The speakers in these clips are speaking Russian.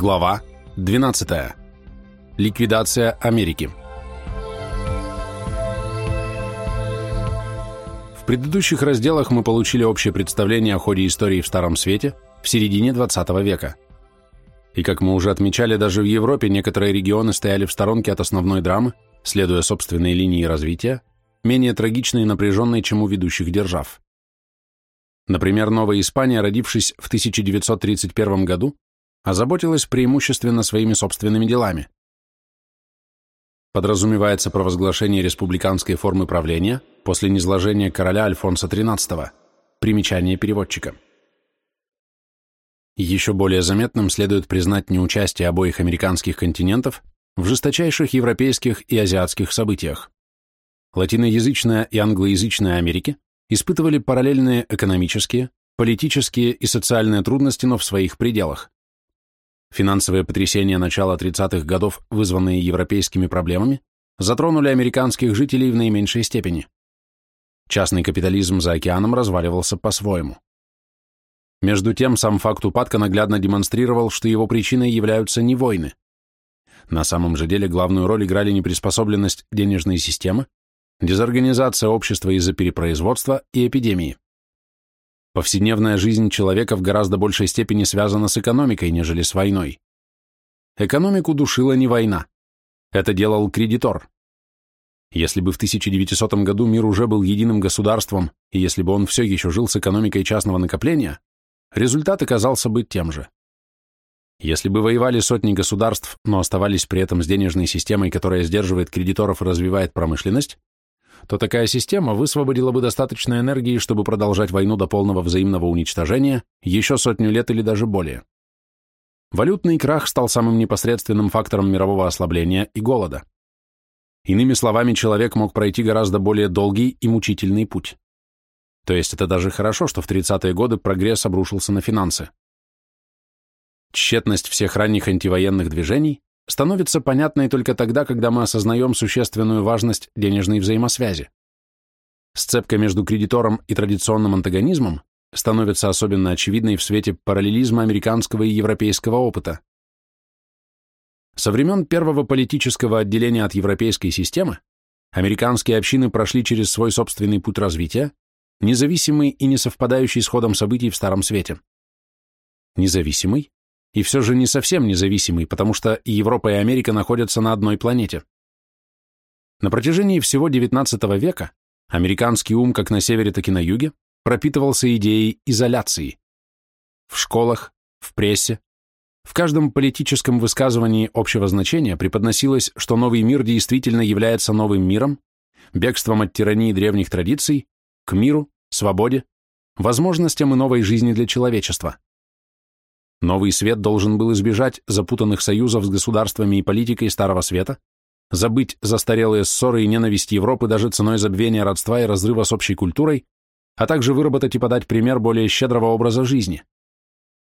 Глава 12. Ликвидация Америки. В предыдущих разделах мы получили общее представление о ходе истории в Старом Свете в середине 20 века. И как мы уже отмечали, даже в Европе некоторые регионы стояли в сторонке от основной драмы, следуя собственной линии развития, менее трагичной и напряженной, чем у ведущих держав. Например, Новая Испания, родившись в 1931 году, озаботилась преимущественно своими собственными делами. Подразумевается провозглашение республиканской формы правления после низложения короля Альфонса XIII. Примечание переводчика. Еще более заметным следует признать неучастие обоих американских континентов в жесточайших европейских и азиатских событиях. Латиноязычная и англоязычная Америки испытывали параллельные экономические, политические и социальные трудности, но в своих пределах. Финансовые потрясения начала 30-х годов, вызванные европейскими проблемами, затронули американских жителей в наименьшей степени. Частный капитализм за океаном разваливался по-своему. Между тем, сам факт упадка наглядно демонстрировал, что его причиной являются не войны. На самом же деле главную роль играли неприспособленность денежной системы, дезорганизация общества из-за перепроизводства и эпидемии. Повседневная жизнь человека в гораздо большей степени связана с экономикой, нежели с войной. Экономику душила не война. Это делал кредитор. Если бы в 1900 году мир уже был единым государством, и если бы он все еще жил с экономикой частного накопления, результат оказался бы тем же. Если бы воевали сотни государств, но оставались при этом с денежной системой, которая сдерживает кредиторов и развивает промышленность, то такая система высвободила бы достаточно энергии, чтобы продолжать войну до полного взаимного уничтожения еще сотню лет или даже более. Валютный крах стал самым непосредственным фактором мирового ослабления и голода. Иными словами, человек мог пройти гораздо более долгий и мучительный путь. То есть это даже хорошо, что в 30-е годы прогресс обрушился на финансы. Тщетность всех ранних антивоенных движений становится понятной только тогда, когда мы осознаем существенную важность денежной взаимосвязи. Сцепка между кредитором и традиционным антагонизмом становится особенно очевидной в свете параллелизма американского и европейского опыта. Со времен первого политического отделения от европейской системы американские общины прошли через свой собственный путь развития, независимый и не совпадающий с ходом событий в Старом Свете. Независимый, и все же не совсем независимый, потому что и Европа, и Америка находятся на одной планете. На протяжении всего XIX века американский ум как на севере, так и на юге пропитывался идеей изоляции. В школах, в прессе, в каждом политическом высказывании общего значения преподносилось, что новый мир действительно является новым миром, бегством от тирании древних традиций, к миру, свободе, возможностям и новой жизни для человечества. Новый свет должен был избежать запутанных союзов с государствами и политикой Старого Света, забыть застарелые ссоры и ненависть Европы даже ценой забвения родства и разрыва с общей культурой, а также выработать и подать пример более щедрого образа жизни.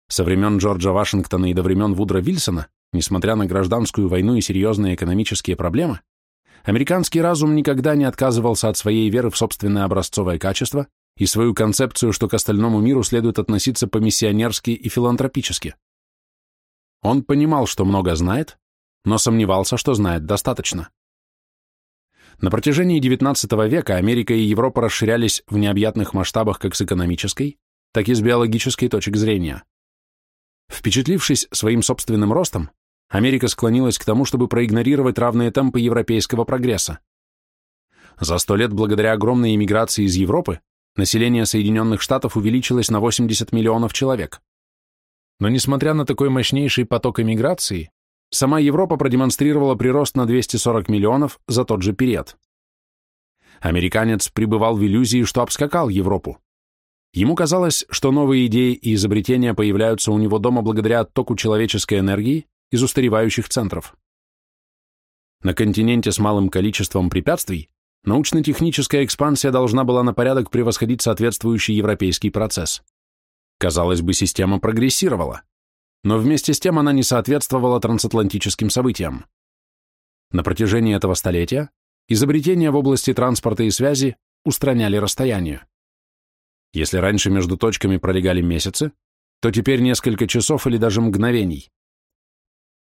Со времен Джорджа Вашингтона и до времен Вудра Вильсона, несмотря на гражданскую войну и серьезные экономические проблемы, американский разум никогда не отказывался от своей веры в собственное образцовое качество и свою концепцию, что к остальному миру следует относиться по-миссионерски и филантропически. Он понимал, что много знает, но сомневался, что знает достаточно. На протяжении XIX века Америка и Европа расширялись в необъятных масштабах как с экономической, так и с биологической точек зрения. Впечатлившись своим собственным ростом, Америка склонилась к тому, чтобы проигнорировать равные темпы европейского прогресса. За сто лет благодаря огромной иммиграции из Европы население Соединенных Штатов увеличилось на 80 миллионов человек. Но несмотря на такой мощнейший поток эмиграции, сама Европа продемонстрировала прирост на 240 миллионов за тот же период. Американец пребывал в иллюзии, что обскакал Европу. Ему казалось, что новые идеи и изобретения появляются у него дома благодаря оттоку человеческой энергии из устаревающих центров. На континенте с малым количеством препятствий научно-техническая экспансия должна была на порядок превосходить соответствующий европейский процесс. Казалось бы, система прогрессировала, но вместе с тем она не соответствовала трансатлантическим событиям. На протяжении этого столетия изобретения в области транспорта и связи устраняли расстояние. Если раньше между точками пролегали месяцы, то теперь несколько часов или даже мгновений.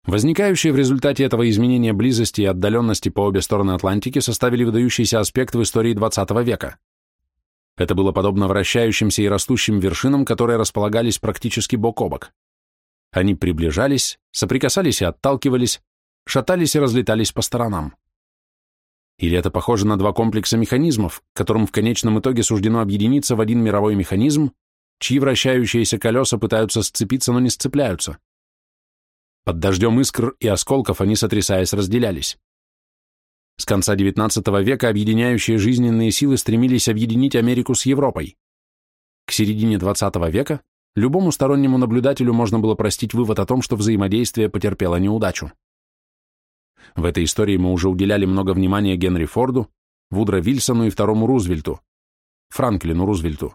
Возникающие в результате этого изменения близости и отдаленности по обе стороны Атлантики составили выдающийся аспект в истории XX века. Это было подобно вращающимся и растущим вершинам, которые располагались практически бок о бок. Они приближались, соприкасались и отталкивались, шатались и разлетались по сторонам. Или это похоже на два комплекса механизмов, которым в конечном итоге суждено объединиться в один мировой механизм, чьи вращающиеся колеса пытаются сцепиться, но не сцепляются. Под дождем искр и осколков они, сотрясаясь, разделялись. С конца XIX века объединяющие жизненные силы стремились объединить Америку с Европой. К середине XX века любому стороннему наблюдателю можно было простить вывод о том, что взаимодействие потерпело неудачу. В этой истории мы уже уделяли много внимания Генри Форду, Вудро Вильсону и второму Рузвельту, Франклину Рузвельту.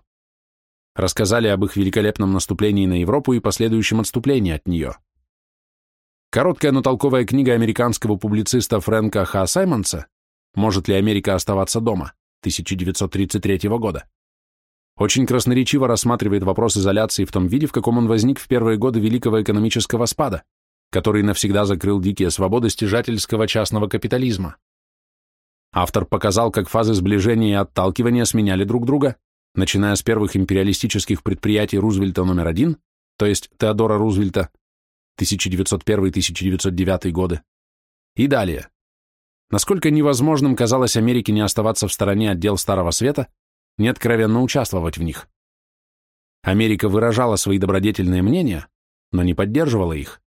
Рассказали об их великолепном наступлении на Европу и последующем отступлении от нее. Короткая, но толковая книга американского публициста Фрэнка Ха Саймонса «Может ли Америка оставаться дома?» 1933 года очень красноречиво рассматривает вопрос изоляции в том виде, в каком он возник в первые годы великого экономического спада, который навсегда закрыл дикие свободы стяжательского частного капитализма. Автор показал, как фазы сближения и отталкивания сменяли друг друга, начиная с первых империалистических предприятий Рузвельта номер один, то есть Теодора Рузвельта, 1901-1909 годы, и далее. Насколько невозможным казалось Америке не оставаться в стороне от дел Старого Света, не откровенно участвовать в них. Америка выражала свои добродетельные мнения, но не поддерживала их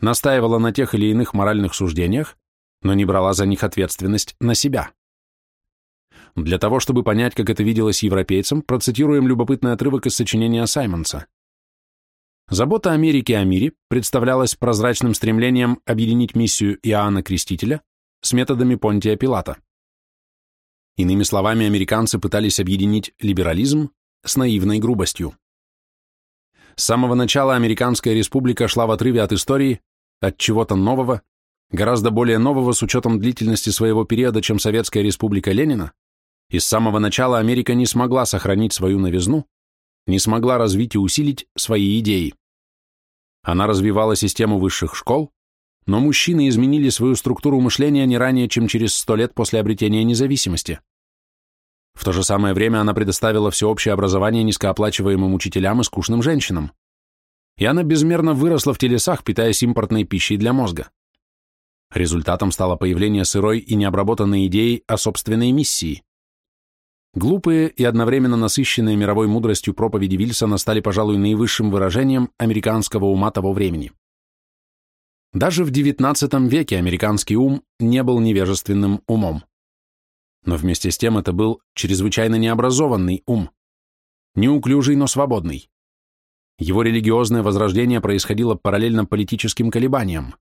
настаивала на тех или иных моральных суждениях, но не брала за них ответственность на себя. Для того, чтобы понять, как это виделось европейцам, процитируем любопытный отрывок из сочинения Саймонса. Забота Америки о мире представлялась прозрачным стремлением объединить миссию Иоанна Крестителя с методами Понтия Пилата. Иными словами, американцы пытались объединить либерализм с наивной грубостью. С самого начала Американская республика шла в отрыве от истории, от чего-то нового, гораздо более нового с учетом длительности своего периода, чем Советская республика Ленина, и с самого начала Америка не смогла сохранить свою новизну, не смогла развить и усилить свои идеи. Она развивала систему высших школ, но мужчины изменили свою структуру мышления не ранее, чем через сто лет после обретения независимости. В то же самое время она предоставила всеобщее образование низкооплачиваемым учителям и скучным женщинам. И она безмерно выросла в телесах, питаясь импортной пищей для мозга. Результатом стало появление сырой и необработанной идеи о собственной миссии. Глупые и одновременно насыщенные мировой мудростью проповеди Вильсона стали, пожалуй, наивысшим выражением американского ума того времени. Даже в XIX веке американский ум не был невежественным умом. Но вместе с тем это был чрезвычайно необразованный ум. Неуклюжий, но свободный. Его религиозное возрождение происходило параллельно политическим колебаниям.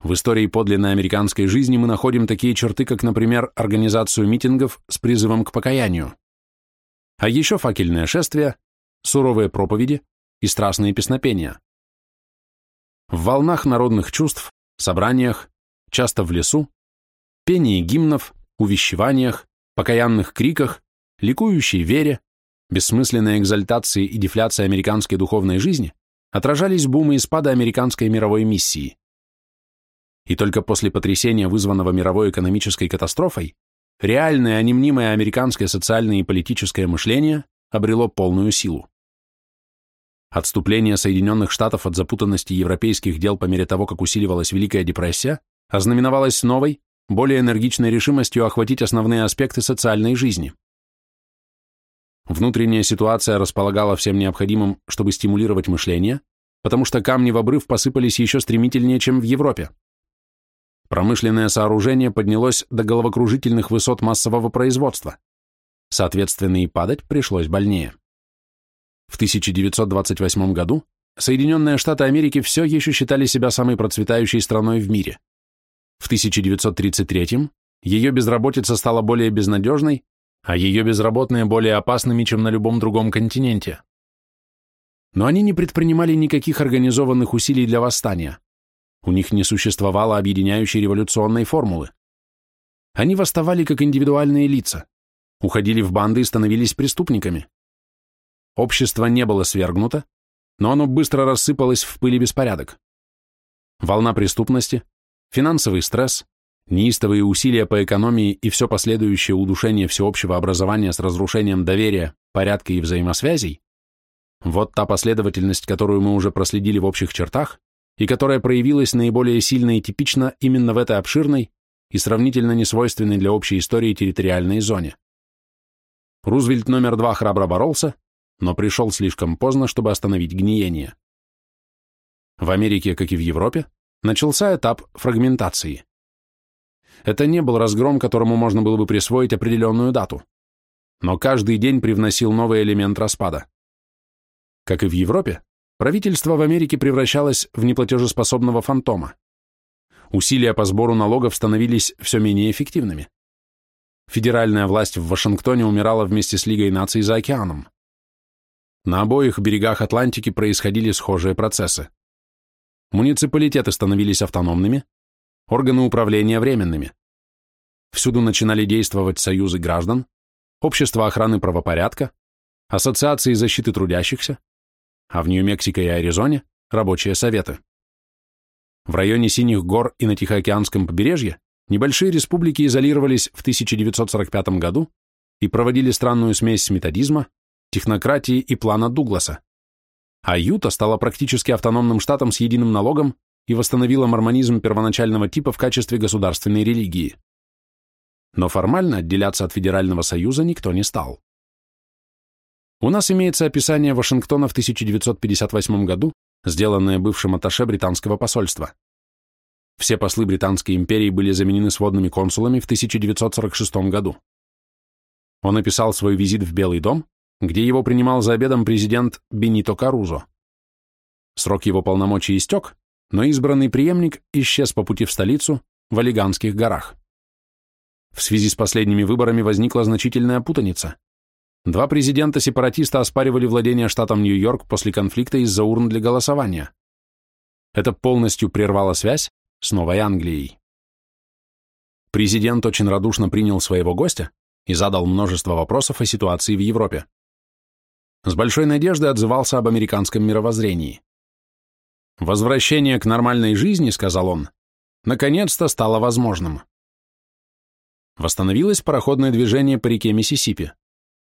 В истории подлинной американской жизни мы находим такие черты, как, например, организацию митингов с призывом к покаянию. А еще факельное шествие, суровые проповеди и страстные песнопения. В волнах народных чувств, собраниях, часто в лесу, пении гимнов, увещеваниях, покаянных криках, ликующей вере, бессмысленной экзальтации и дефляции американской духовной жизни отражались бумы и спады американской мировой миссии. И только после потрясения, вызванного мировой экономической катастрофой, реальное, а не мнимое американское социальное и политическое мышление обрело полную силу. Отступление Соединенных Штатов от запутанности европейских дел по мере того, как усиливалась Великая депрессия, ознаменовалось новой, более энергичной решимостью охватить основные аспекты социальной жизни. Внутренняя ситуация располагала всем необходимым, чтобы стимулировать мышление, потому что камни в обрыв посыпались еще стремительнее, чем в Европе. Промышленное сооружение поднялось до головокружительных высот массового производства. Соответственно, и падать пришлось больнее. В 1928 году Соединенные Штаты Америки все еще считали себя самой процветающей страной в мире. В 1933 ее безработица стала более безнадежной, а ее безработные более опасными, чем на любом другом континенте. Но они не предпринимали никаких организованных усилий для восстания. У них не существовало объединяющей революционной формулы. Они восставали как индивидуальные лица, уходили в банды и становились преступниками. Общество не было свергнуто, но оно быстро рассыпалось в пыли беспорядок. волна преступности, финансовый стресс, неистовые усилия по экономии и все последующее удушение всеобщего образования с разрушением доверия, порядка и взаимосвязей, вот та последовательность, которую мы уже проследили в общих чертах, и которая проявилась наиболее сильно и типично именно в этой обширной и сравнительно несвойственной для общей истории территориальной зоне. Рузвельт номер два храбро боролся, но пришел слишком поздно, чтобы остановить гниение. В Америке, как и в Европе, начался этап фрагментации. Это не был разгром, которому можно было бы присвоить определенную дату, но каждый день привносил новый элемент распада. Как и в Европе, правительство в Америке превращалось в неплатежеспособного фантома. Усилия по сбору налогов становились все менее эффективными. Федеральная власть в Вашингтоне умирала вместе с Лигой наций за океаном. На обоих берегах Атлантики происходили схожие процессы. Муниципалитеты становились автономными, органы управления временными. Всюду начинали действовать союзы граждан, общества охраны правопорядка, ассоциации защиты трудящихся, а в Нью-Мексико и Аризоне – рабочие советы. В районе Синих гор и на Тихоокеанском побережье небольшие республики изолировались в 1945 году и проводили странную смесь методизма, технократии и плана Дугласа. А Юта стала практически автономным штатом с единым налогом и восстановила мормонизм первоначального типа в качестве государственной религии. Но формально отделяться от Федерального Союза никто не стал. У нас имеется описание Вашингтона в 1958 году, сделанное бывшим атташе британского посольства. Все послы Британской империи были заменены сводными консулами в 1946 году. Он описал свой визит в Белый дом, где его принимал за обедом президент Бенито Карузо. Срок его полномочий истек, но избранный преемник исчез по пути в столицу, в Олиганских горах. В связи с последними выборами возникла значительная путаница. Два президента-сепаратиста оспаривали владение штатом Нью-Йорк после конфликта из-за урн для голосования. Это полностью прервало связь с Новой Англией. Президент очень радушно принял своего гостя и задал множество вопросов о ситуации в Европе. С большой надеждой отзывался об американском мировоззрении. «Возвращение к нормальной жизни, — сказал он, — наконец-то стало возможным». Восстановилось пароходное движение по реке Миссисипи.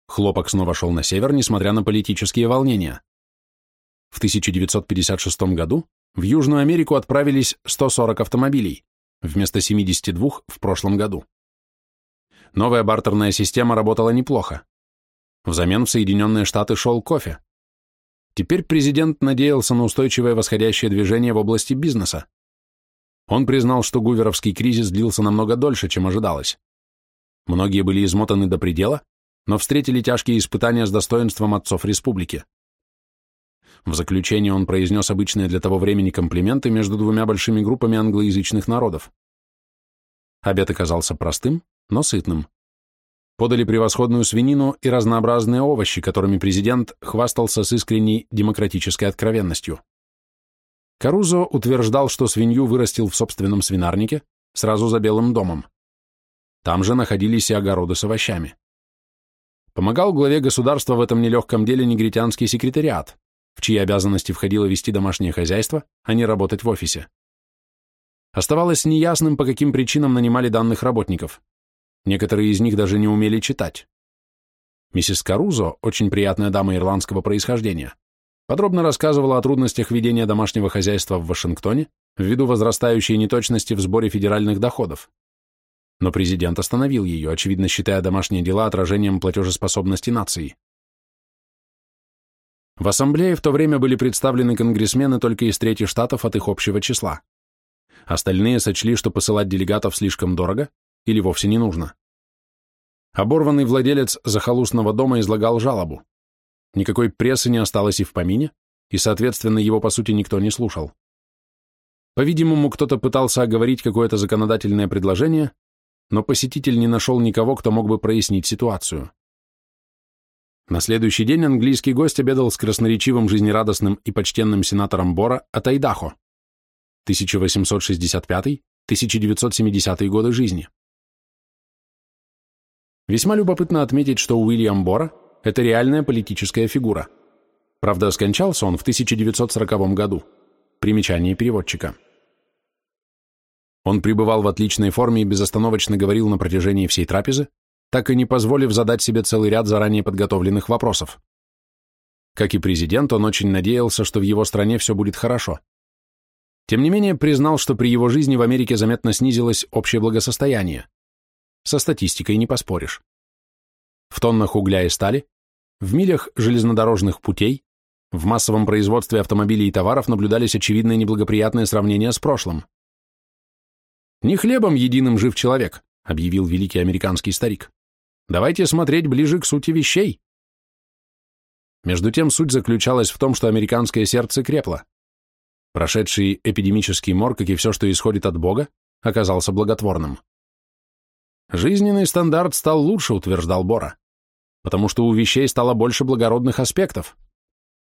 Хлопок снова шел на север, несмотря на политические волнения. В 1956 году в Южную Америку отправились 140 автомобилей, вместо 72 в прошлом году. Новая бартерная система работала неплохо. Взамен в Соединенные Штаты шел кофе. Теперь президент надеялся на устойчивое восходящее движение в области бизнеса. Он признал, что гуверовский кризис длился намного дольше, чем ожидалось. Многие были измотаны до предела, но встретили тяжкие испытания с достоинством отцов республики. В заключение он произнес обычные для того времени комплименты между двумя большими группами англоязычных народов. Обед оказался простым, но сытным. Подали превосходную свинину и разнообразные овощи, которыми президент хвастался с искренней демократической откровенностью. Карузо утверждал, что свинью вырастил в собственном свинарнике, сразу за Белым домом. Там же находились и огороды с овощами. Помогал главе государства в этом нелегком деле негритянский секретариат, в чьи обязанности входило вести домашнее хозяйство, а не работать в офисе. Оставалось неясным, по каким причинам нанимали данных работников. Некоторые из них даже не умели читать. Миссис Карузо, очень приятная дама ирландского происхождения, подробно рассказывала о трудностях ведения домашнего хозяйства в Вашингтоне ввиду возрастающей неточности в сборе федеральных доходов но президент остановил ее, очевидно считая домашние дела отражением платежеспособности нации. В ассамблее в то время были представлены конгрессмены только из третьих штатов от их общего числа. Остальные сочли, что посылать делегатов слишком дорого или вовсе не нужно. Оборванный владелец захолустного дома излагал жалобу. Никакой прессы не осталось и в помине, и, соответственно, его, по сути, никто не слушал. По-видимому, кто-то пытался оговорить какое-то законодательное предложение, но посетитель не нашел никого, кто мог бы прояснить ситуацию. На следующий день английский гость обедал с красноречивым, жизнерадостным и почтенным сенатором Бора от Айдахо, 1865-1970 годы жизни. Весьма любопытно отметить, что Уильям Бора – это реальная политическая фигура. Правда, скончался он в 1940 году. Примечание переводчика. Он пребывал в отличной форме и безостановочно говорил на протяжении всей трапезы, так и не позволив задать себе целый ряд заранее подготовленных вопросов. Как и президент, он очень надеялся, что в его стране все будет хорошо. Тем не менее, признал, что при его жизни в Америке заметно снизилось общее благосостояние. Со статистикой не поспоришь. В тоннах угля и стали, в милях железнодорожных путей, в массовом производстве автомобилей и товаров наблюдались очевидные неблагоприятные сравнения с прошлым. «Не хлебом единым жив человек», — объявил великий американский старик. «Давайте смотреть ближе к сути вещей». Между тем суть заключалась в том, что американское сердце крепло. Прошедший эпидемический мор, как и все, что исходит от Бога, оказался благотворным. Жизненный стандарт стал лучше, утверждал Бора, потому что у вещей стало больше благородных аспектов.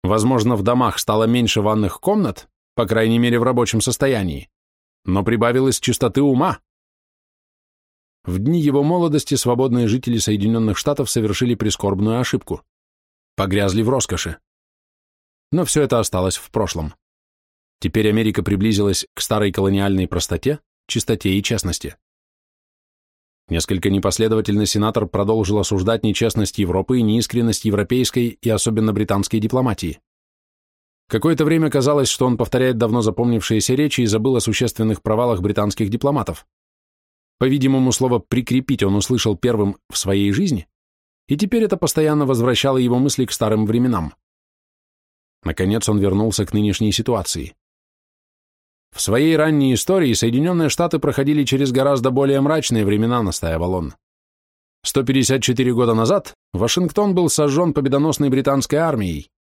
Возможно, в домах стало меньше ванных комнат, по крайней мере в рабочем состоянии, но прибавилось чистоты ума. В дни его молодости свободные жители Соединенных Штатов совершили прискорбную ошибку. Погрязли в роскоши. Но все это осталось в прошлом. Теперь Америка приблизилась к старой колониальной простоте, чистоте и честности. Несколько непоследовательно сенатор продолжил осуждать нечестность Европы и неискренность европейской и особенно британской дипломатии. Какое-то время казалось, что он повторяет давно запомнившиеся речи и забыл о существенных провалах британских дипломатов. По-видимому, слово «прикрепить» он услышал первым в своей жизни, и теперь это постоянно возвращало его мысли к старым временам. Наконец он вернулся к нынешней ситуации. В своей ранней истории Соединенные Штаты проходили через гораздо более мрачные времена, настаивал он. 154 года назад Вашингтон был сожжен победоносной британской армией,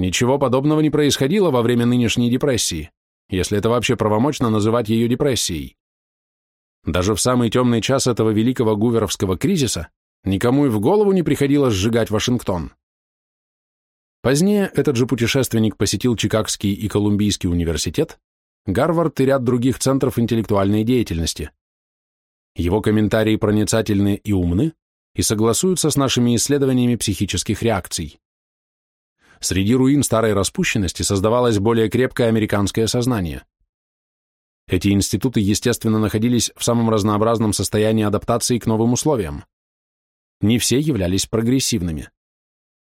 Ничего подобного не происходило во время нынешней депрессии, если это вообще правомочно называть ее депрессией. Даже в самый темный час этого великого гуверовского кризиса никому и в голову не приходило сжигать Вашингтон. Позднее этот же путешественник посетил Чикагский и Колумбийский университет, Гарвард и ряд других центров интеллектуальной деятельности. Его комментарии проницательны и умны и согласуются с нашими исследованиями психических реакций. Среди руин старой распущенности создавалось более крепкое американское сознание. Эти институты, естественно, находились в самом разнообразном состоянии адаптации к новым условиям. Не все являлись прогрессивными.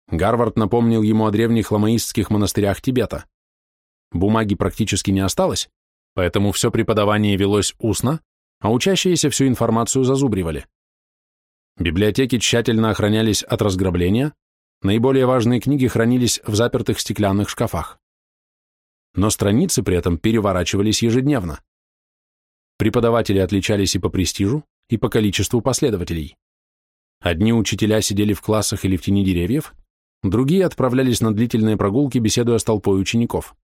Гарвард напомнил ему о древних ламаистских монастырях Тибета. Бумаги практически не осталось, поэтому все преподавание велось устно, а учащиеся всю информацию зазубривали. Библиотеки тщательно охранялись от разграбления, Наиболее важные книги хранились в запертых стеклянных шкафах. Но страницы при этом переворачивались ежедневно. Преподаватели отличались и по престижу, и по количеству последователей. Одни учителя сидели в классах или в тени деревьев, другие отправлялись на длительные прогулки, беседуя с толпой учеников.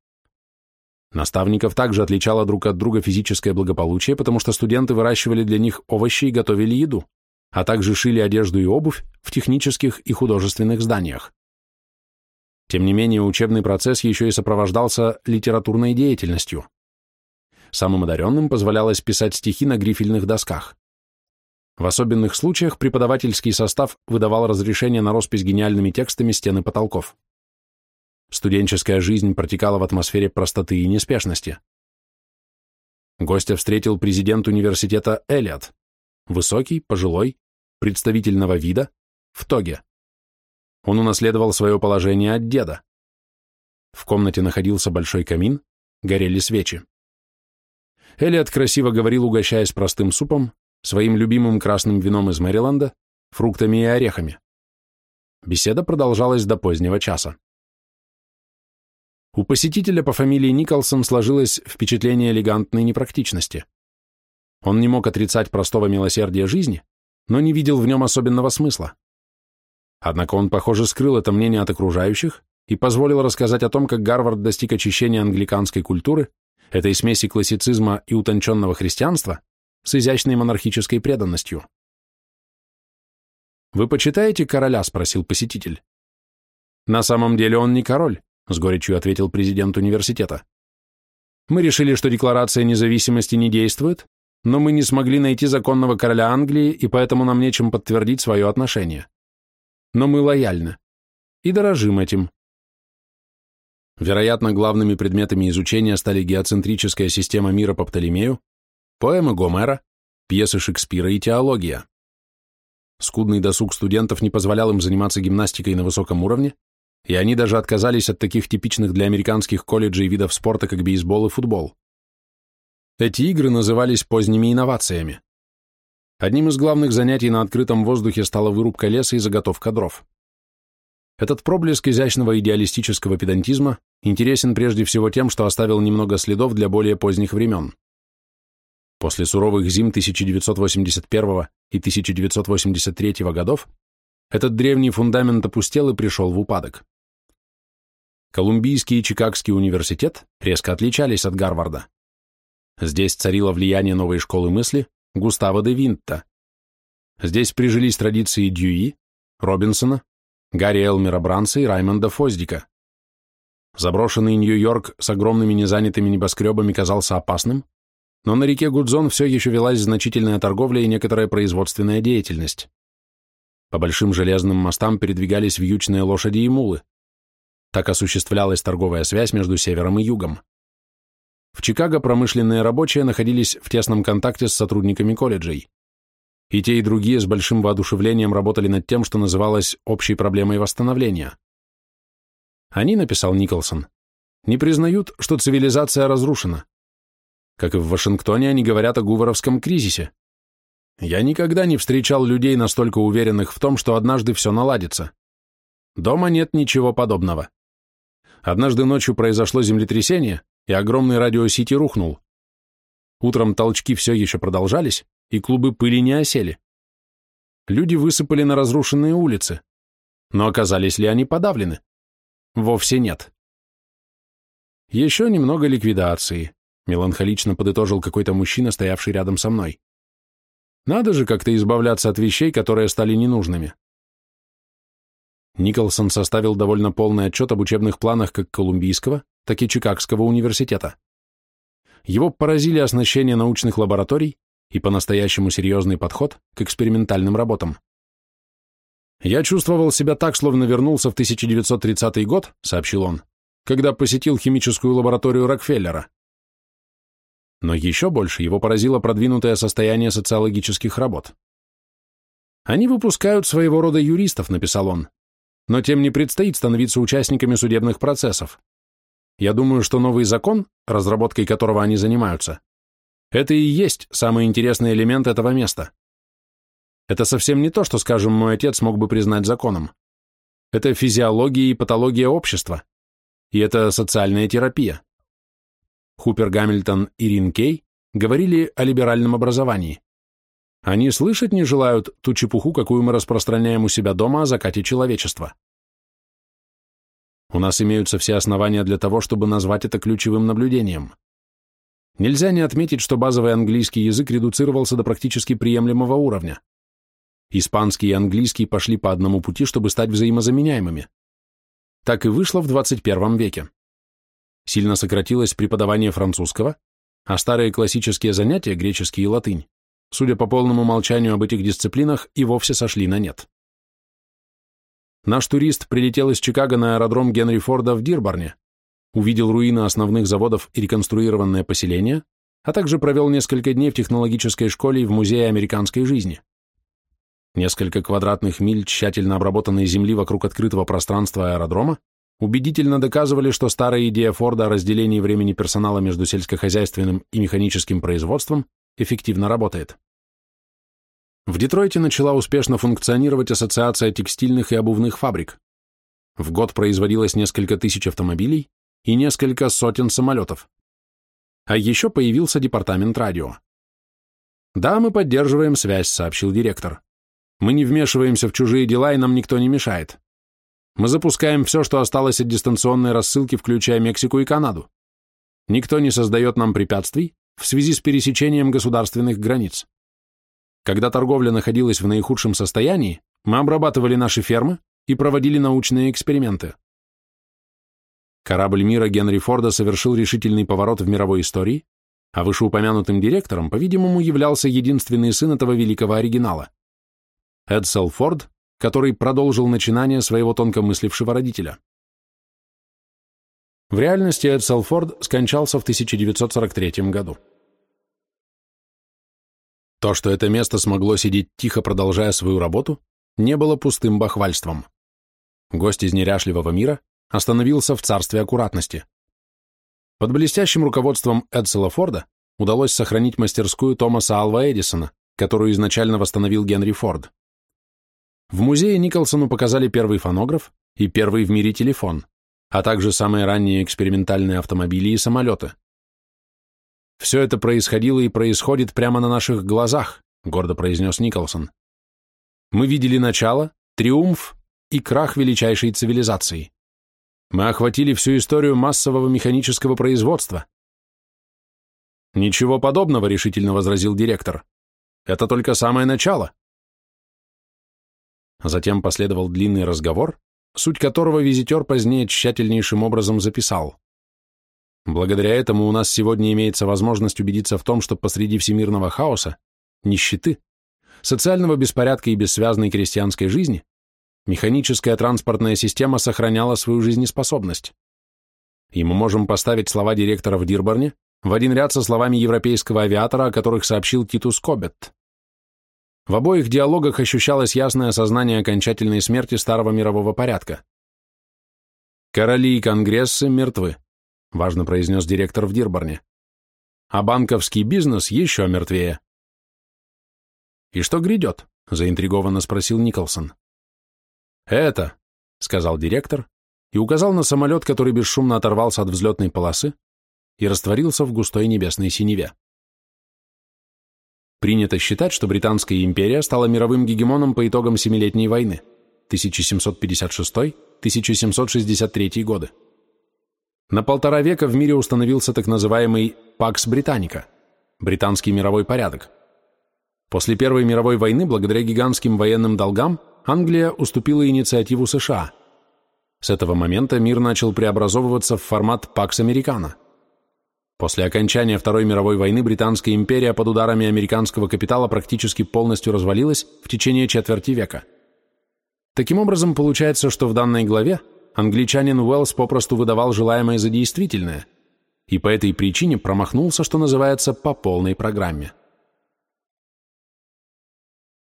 Наставников также отличало друг от друга физическое благополучие, потому что студенты выращивали для них овощи и готовили еду а также шили одежду и обувь в технических и художественных зданиях. Тем не менее, учебный процесс еще и сопровождался литературной деятельностью. Самым одаренным позволялось писать стихи на грифельных досках. В особенных случаях преподавательский состав выдавал разрешение на роспись гениальными текстами стены потолков. Студенческая жизнь протекала в атмосфере простоты и неспешности. Гостя встретил президент университета Элиот, Высокий, пожилой, представительного вида, в тоге. Он унаследовал свое положение от деда. В комнате находился большой камин, горели свечи. Элиот красиво говорил, угощаясь простым супом, своим любимым красным вином из Мэриленда, фруктами и орехами. Беседа продолжалась до позднего часа. У посетителя по фамилии Николсон сложилось впечатление элегантной непрактичности. Он не мог отрицать простого милосердия жизни, но не видел в нем особенного смысла. Однако он, похоже, скрыл это мнение от окружающих и позволил рассказать о том, как Гарвард достиг очищения англиканской культуры, этой смеси классицизма и утонченного христианства, с изящной монархической преданностью. «Вы почитаете короля?» – спросил посетитель. «На самом деле он не король», – с горечью ответил президент университета. «Мы решили, что Декларация независимости не действует, но мы не смогли найти законного короля Англии, и поэтому нам нечем подтвердить свое отношение. Но мы лояльны и дорожим этим. Вероятно, главными предметами изучения стали геоцентрическая система мира по Птолемею, поэмы Гомера, пьесы Шекспира и теология. Скудный досуг студентов не позволял им заниматься гимнастикой на высоком уровне, и они даже отказались от таких типичных для американских колледжей видов спорта, как бейсбол и футбол. Эти игры назывались поздними инновациями. Одним из главных занятий на открытом воздухе стала вырубка леса и заготовка дров. Этот проблеск изящного идеалистического педантизма интересен прежде всего тем, что оставил немного следов для более поздних времен. После суровых зим 1981 и 1983 годов этот древний фундамент опустел и пришел в упадок. Колумбийский и Чикагский университет резко отличались от Гарварда. Здесь царило влияние новой школы мысли Густава де Винта. Здесь прижились традиции Дьюи, Робинсона, Гарри Элмера Бранса и Раймонда Фоздика. Заброшенный Нью-Йорк с огромными незанятыми небоскребами казался опасным, но на реке Гудзон все еще велась значительная торговля и некоторая производственная деятельность. По большим железным мостам передвигались вьючные лошади и мулы. Так осуществлялась торговая связь между севером и югом. В Чикаго промышленные рабочие находились в тесном контакте с сотрудниками колледжей. И те, и другие с большим воодушевлением работали над тем, что называлось общей проблемой восстановления. Они, написал Николсон, не признают, что цивилизация разрушена. Как и в Вашингтоне, они говорят о гуверовском кризисе. Я никогда не встречал людей, настолько уверенных в том, что однажды все наладится. Дома нет ничего подобного. Однажды ночью произошло землетрясение, и огромный радиосити рухнул. Утром толчки все еще продолжались, и клубы пыли не осели. Люди высыпали на разрушенные улицы. Но оказались ли они подавлены? Вовсе нет. Еще немного ликвидации, меланхолично подытожил какой-то мужчина, стоявший рядом со мной. Надо же как-то избавляться от вещей, которые стали ненужными. Николсон составил довольно полный отчет об учебных планах как Колумбийского, так и Чикагского университета. Его поразили оснащение научных лабораторий и по-настоящему серьезный подход к экспериментальным работам. «Я чувствовал себя так, словно вернулся в 1930 год», — сообщил он, когда посетил химическую лабораторию Рокфеллера. Но еще больше его поразило продвинутое состояние социологических работ. «Они выпускают своего рода юристов», — написал он, но тем не предстоит становиться участниками судебных процессов. Я думаю, что новый закон, разработкой которого они занимаются, это и есть самый интересный элемент этого места. Это совсем не то, что, скажем, мой отец мог бы признать законом. Это физиология и патология общества. И это социальная терапия. Хупер Гамильтон и Рин Кей говорили о либеральном образовании. Они слышать не желают ту чепуху, какую мы распространяем у себя дома о закате человечества. У нас имеются все основания для того, чтобы назвать это ключевым наблюдением. Нельзя не отметить, что базовый английский язык редуцировался до практически приемлемого уровня. Испанский и английский пошли по одному пути, чтобы стать взаимозаменяемыми. Так и вышло в 21 веке. Сильно сократилось преподавание французского, а старые классические занятия, греческий и латынь, судя по полному молчанию об этих дисциплинах, и вовсе сошли на нет. Наш турист прилетел из Чикаго на аэродром Генри Форда в Дирборне, увидел руины основных заводов и реконструированное поселение, а также провел несколько дней в технологической школе и в Музее американской жизни. Несколько квадратных миль тщательно обработанной земли вокруг открытого пространства аэродрома убедительно доказывали, что старая идея Форда о разделении времени персонала между сельскохозяйственным и механическим производством эффективно работает. В Детройте начала успешно функционировать Ассоциация текстильных и обувных фабрик. В год производилось несколько тысяч автомобилей, и несколько сотен самолетов. А еще появился департамент радио. «Да, мы поддерживаем связь», — сообщил директор. «Мы не вмешиваемся в чужие дела, и нам никто не мешает. Мы запускаем все, что осталось от дистанционной рассылки, включая Мексику и Канаду. Никто не создает нам препятствий в связи с пересечением государственных границ. Когда торговля находилась в наихудшем состоянии, мы обрабатывали наши фермы и проводили научные эксперименты. Корабль мира Генри Форда совершил решительный поворот в мировой истории, а вышеупомянутым директором, по-видимому, являлся единственный сын этого великого оригинала. Эдсел Форд, который продолжил начинание своего тонкомыслившего родителя. В реальности Эдсел Форд скончался в 1943 году. То, что это место смогло сидеть тихо, продолжая свою работу, не было пустым бахвальством. Гость из неряшливого мира остановился в царстве аккуратности. Под блестящим руководством Эдсела Форда удалось сохранить мастерскую Томаса Алва Эдисона, которую изначально восстановил Генри Форд. В музее Николсону показали первый фонограф и первый в мире телефон, а также самые ранние экспериментальные автомобили и самолеты. «Все это происходило и происходит прямо на наших глазах», гордо произнес Николсон. «Мы видели начало, триумф и крах величайшей цивилизации. Мы охватили всю историю массового механического производства». «Ничего подобного», — решительно возразил директор. «Это только самое начало». Затем последовал длинный разговор, суть которого визитер позднее тщательнейшим образом записал. Благодаря этому у нас сегодня имеется возможность убедиться в том, что посреди всемирного хаоса, нищеты, социального беспорядка и бессвязной крестьянской жизни механическая транспортная система сохраняла свою жизнеспособность. И мы можем поставить слова директора в Дирборне в один ряд со словами европейского авиатора, о которых сообщил Титус Кобет. В обоих диалогах ощущалось ясное осознание окончательной смерти старого мирового порядка. Короли и конгрессы мертвы важно произнес директор в Дирборне. А банковский бизнес еще мертвее. И что грядет? заинтригованно спросил Николсон. Это, сказал директор и указал на самолет, который бесшумно оторвался от взлетной полосы и растворился в густой небесной синеве. Принято считать, что Британская империя стала мировым гегемоном по итогам Семилетней войны 1756-1763 годы. На полтора века в мире установился так называемый «Пакс Британика» – британский мировой порядок. После Первой мировой войны, благодаря гигантским военным долгам, Англия уступила инициативу США. С этого момента мир начал преобразовываться в формат «Пакс Американо». После окончания Второй мировой войны Британская империя под ударами американского капитала практически полностью развалилась в течение четверти века. Таким образом, получается, что в данной главе англичанин Уэллс попросту выдавал желаемое за действительное, и по этой причине промахнулся, что называется, по полной программе.